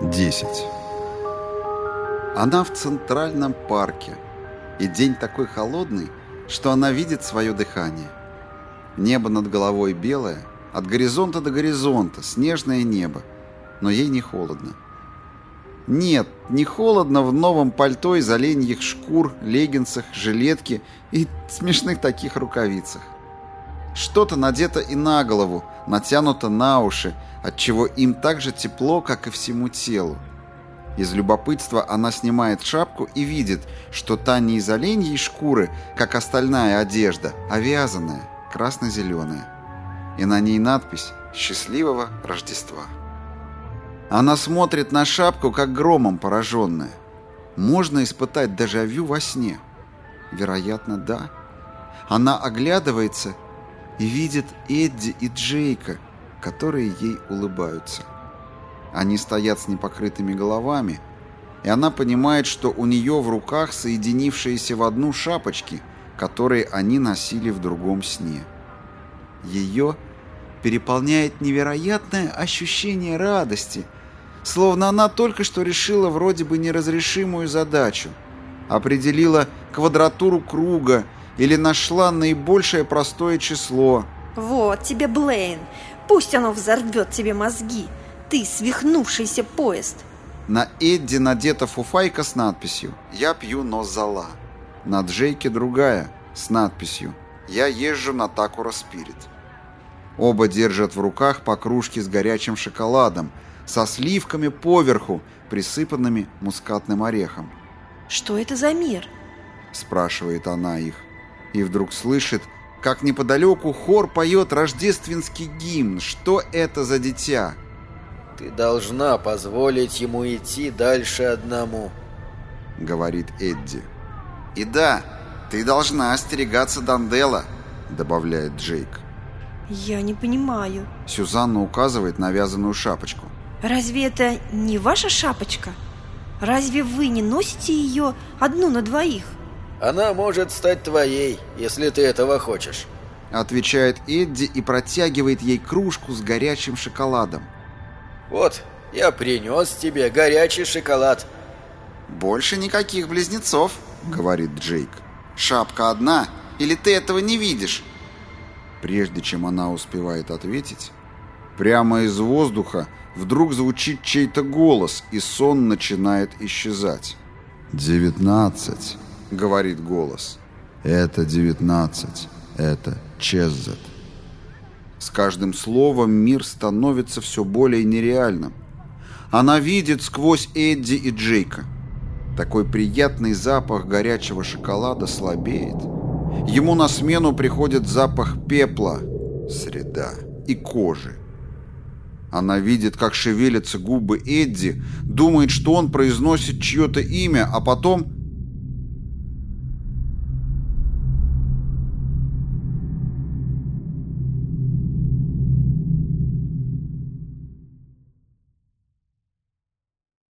10. Она в центральном парке, и день такой холодный, что она видит свое дыхание. Небо над головой белое, от горизонта до горизонта, снежное небо, но ей не холодно. Нет, не холодно в новом пальто из оленьих шкур, леггинсах, жилетке и смешных таких рукавицах. Что-то надето и на голову, натянуто на уши, отчего им так же тепло, как и всему телу. Из любопытства она снимает шапку и видит, что та не из оленьей шкуры, как остальная одежда, а вязаная, красно-зеленая. И на ней надпись «Счастливого Рождества». Она смотрит на шапку, как громом пораженная. Можно испытать дежавю во сне? Вероятно, да. Она оглядывается и видит Эдди и Джейка, которые ей улыбаются. Они стоят с непокрытыми головами, и она понимает, что у нее в руках соединившиеся в одну шапочки, которые они носили в другом сне. Ее переполняет невероятное ощущение радости, словно она только что решила вроде бы неразрешимую задачу, определила квадратуру круга или нашла наибольшее простое число. Вот тебе, Блейн, пусть оно взорвет тебе мозги. Ты свихнувшийся поезд. На Эдди надета фуфайка с надписью «Я пью нозала». На Джейке другая с надписью «Я езжу на Такура Спирит». Оба держат в руках по кружке с горячим шоколадом, со сливками поверху, присыпанными мускатным орехом. Что это за мир? Спрашивает она их. И вдруг слышит, как неподалеку хор поет рождественский гимн. Что это за дитя? «Ты должна позволить ему идти дальше одному», — говорит Эдди. «И да, ты должна остерегаться Дандела», — добавляет Джейк. Я не понимаю. Сюзанна указывает на вязаную шапочку. Разве это не ваша шапочка? Разве вы не носите ее одну на двоих? Она может стать твоей, если ты этого хочешь. Отвечает Эдди и протягивает ей кружку с горячим шоколадом. Вот, я принес тебе горячий шоколад. Больше никаких близнецов, говорит Джейк. Шапка одна, или ты этого не видишь? Прежде чем она успевает ответить, прямо из воздуха вдруг звучит чей-то голос, и сон начинает исчезать. «Девятнадцать», — говорит голос. «Это девятнадцать. Это Чеззет». С каждым словом мир становится все более нереальным. Она видит сквозь Эдди и Джейка. Такой приятный запах горячего шоколада слабеет. Ему на смену приходит запах пепла, среда и кожи. Она видит, как шевелятся губы Эдди, думает, что он произносит чье-то имя, а потом